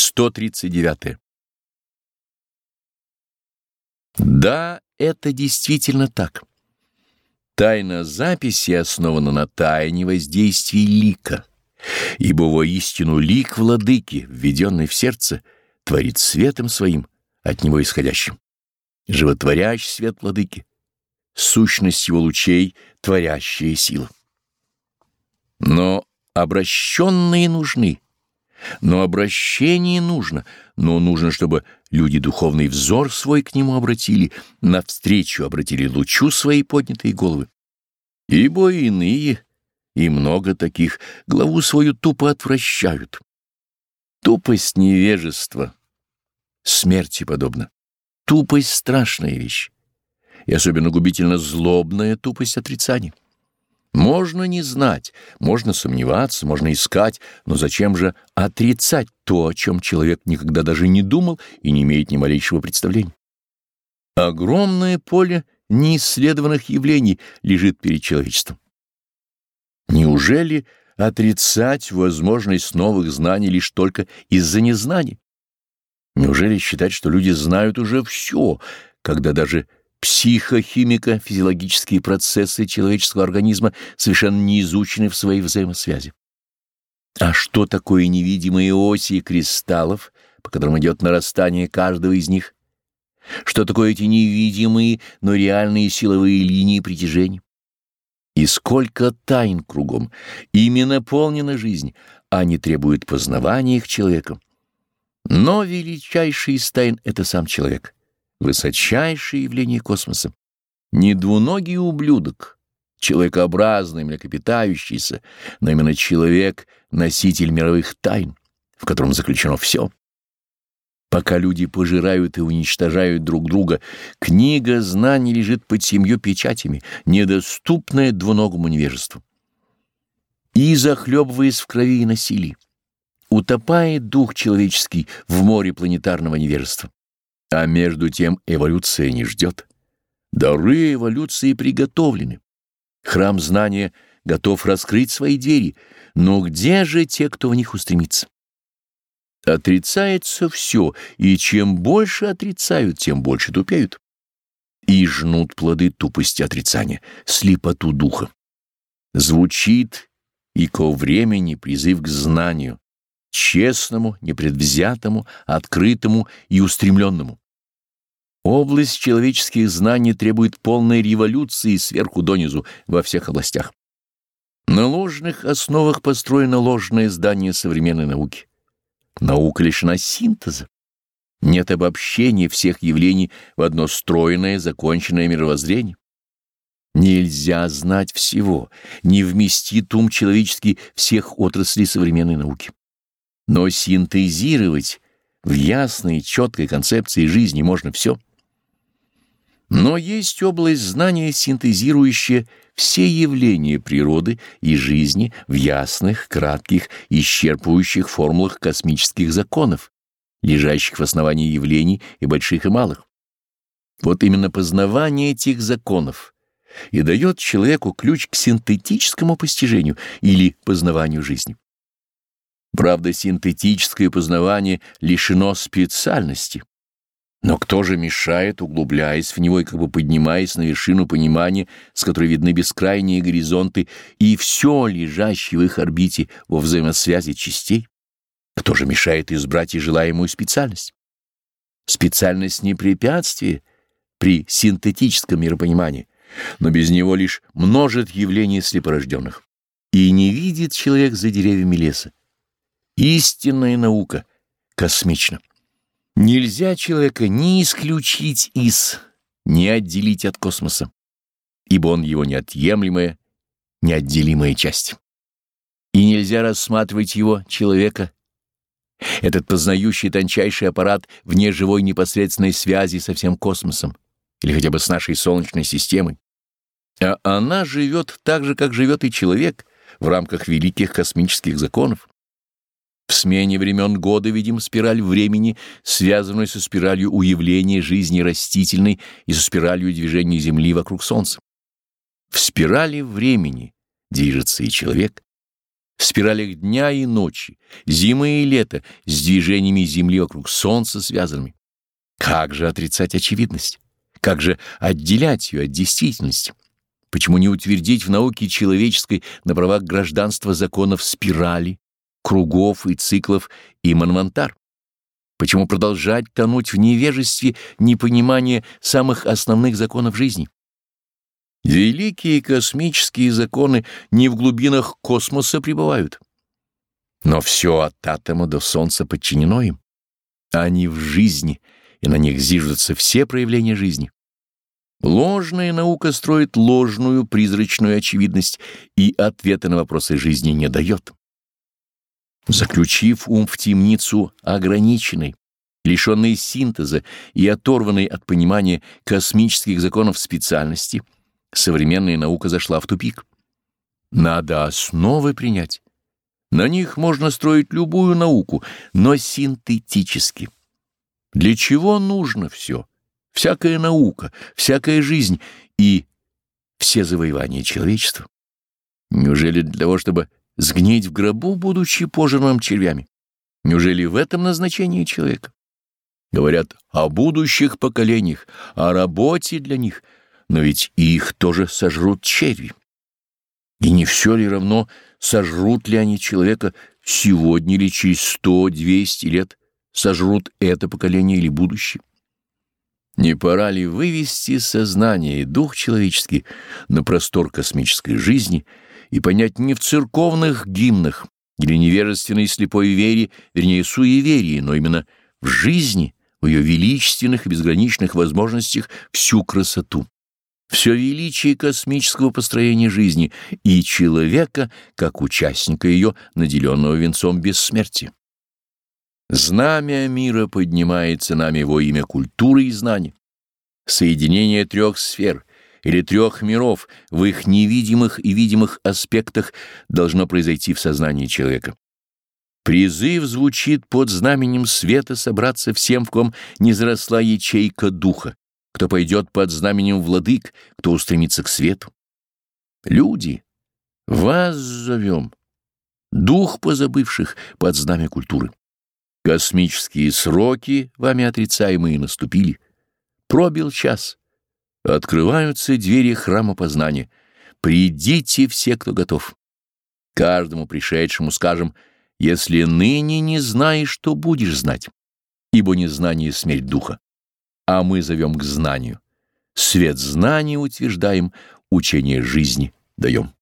139. Да, это действительно так. Тайна записи основана на тайне воздействия лика, ибо воистину лик владыки, введенный в сердце, творит светом своим, от него исходящим. Животворящий свет владыки, сущность его лучей, творящая сила. Но обращенные нужны, но обращение нужно, но нужно, чтобы люди духовный взор свой к нему обратили, навстречу обратили лучу своей поднятой головы. Ибо иные, и много таких, главу свою тупо отвращают. Тупость невежества смерти подобна. Тупость — страшная вещь, и особенно губительно злобная тупость отрицания. Можно не знать, можно сомневаться, можно искать, но зачем же отрицать то, о чем человек никогда даже не думал и не имеет ни малейшего представления? Огромное поле неисследованных явлений лежит перед человечеством. Неужели отрицать возможность новых знаний лишь только из-за незнания? Неужели считать, что люди знают уже все, когда даже Психохимико-физиологические процессы человеческого организма совершенно не изучены в своей взаимосвязи. А что такое невидимые оси кристаллов, по которым идет нарастание каждого из них? Что такое эти невидимые, но реальные силовые линии притяжения? И сколько тайн кругом, ими наполнена жизнь, а не требует познавания их человеком. Но величайший из тайн — это сам человек — высочайшее явление космоса. Не двуногий ублюдок, человекообразный, млекопитающийся, но именно человек — носитель мировых тайн, в котором заключено все. Пока люди пожирают и уничтожают друг друга, книга знаний лежит под семью печатями, недоступная двуногому невежеству. И, захлебываясь в крови и насилии, утопает дух человеческий в море планетарного невежества. А между тем эволюция не ждет. Дары эволюции приготовлены. Храм знания готов раскрыть свои двери, но где же те, кто в них устремится? Отрицается все, и чем больше отрицают, тем больше тупеют. И жнут плоды тупости отрицания, слепоту духа. Звучит и ко времени призыв к знанию, честному, непредвзятому, открытому и устремленному. Область человеческих знаний требует полной революции сверху донизу во всех областях. На ложных основах построено ложное здание современной науки. Наука лишена синтеза. Нет обобщения всех явлений в одно стройное, законченное мировоззрение. Нельзя знать всего, не вместит ум человеческий всех отраслей современной науки. Но синтезировать в ясной, четкой концепции жизни можно все — но есть область знания, синтезирующая все явления природы и жизни в ясных, кратких, исчерпывающих формулах космических законов, лежащих в основании явлений и больших, и малых. Вот именно познавание этих законов и дает человеку ключ к синтетическому постижению или познаванию жизни. Правда, синтетическое познавание лишено специальности но кто же мешает, углубляясь в него и как бы поднимаясь на вершину понимания, с которой видны бескрайние горизонты и все лежащее в их орбите во взаимосвязи частей? Кто же мешает избрать и желаемую специальность? Специальность не препятствие при синтетическом миропонимании, но без него лишь множит явления слепорожденных. И не видит человек за деревьями леса. Истинная наука космична. Нельзя человека ни исключить из, ни отделить от космоса, ибо он его неотъемлемая, неотделимая часть. И нельзя рассматривать его, человека, этот познающий тончайший аппарат вне живой непосредственной связи со всем космосом или хотя бы с нашей Солнечной системой. А она живет так же, как живет и человек в рамках великих космических законов. В смене времен года видим спираль времени, связанную со спиралью уявления жизни растительной и со спиралью движения Земли вокруг Солнца. В спирали времени движется и человек. в спиралях дня и ночи, зимы и лета, с движениями Земли вокруг Солнца связанными. Как же отрицать очевидность? Как же отделять ее от действительности? Почему не утвердить в науке человеческой на правах гражданства законов спирали, кругов и циклов и манвантар? Почему продолжать тонуть в невежестве непонимания самых основных законов жизни? Великие космические законы не в глубинах космоса пребывают. Но все от атома до Солнца подчинено им. Они в жизни, и на них зиждутся все проявления жизни. Ложная наука строит ложную призрачную очевидность и ответы на вопросы жизни не дает. Заключив ум в темницу ограниченной, лишенной синтеза и оторванной от понимания космических законов специальности, современная наука зашла в тупик. Надо основы принять. На них можно строить любую науку, но синтетически. Для чего нужно все? Всякая наука, всякая жизнь и все завоевания человечества? Неужели для того, чтобы сгнить в гробу, будучи пожранным червями? Неужели в этом назначение человека? Говорят о будущих поколениях, о работе для них, но ведь их тоже сожрут черви. И не все ли равно, сожрут ли они человека сегодня или через сто-двести лет, сожрут это поколение или будущее? Не пора ли вывести сознание и дух человеческий на простор космической жизни и понять не в церковных гимнах или невежественной слепой вере, вернее, суеверии, но именно в жизни, в ее величественных и безграничных возможностях всю красоту, все величие космического построения жизни и человека, как участника ее, наделенного венцом бессмертия. Знамя мира поднимается нами во имя культуры и знаний. Соединение трех сфер или трех миров в их невидимых и видимых аспектах должно произойти в сознании человека. Призыв звучит под знаменем света собраться всем, в ком не заросла ячейка духа, кто пойдет под знаменем владык, кто устремится к свету. Люди, вас зовем, дух позабывших под знамя культуры. Космические сроки, вами отрицаемые, наступили. Пробил час. Открываются двери храма познания. Придите все, кто готов. Каждому пришедшему скажем, если ныне не знаешь, то будешь знать, ибо незнание — смерть духа. А мы зовем к знанию. Свет знания утверждаем, учение жизни даем.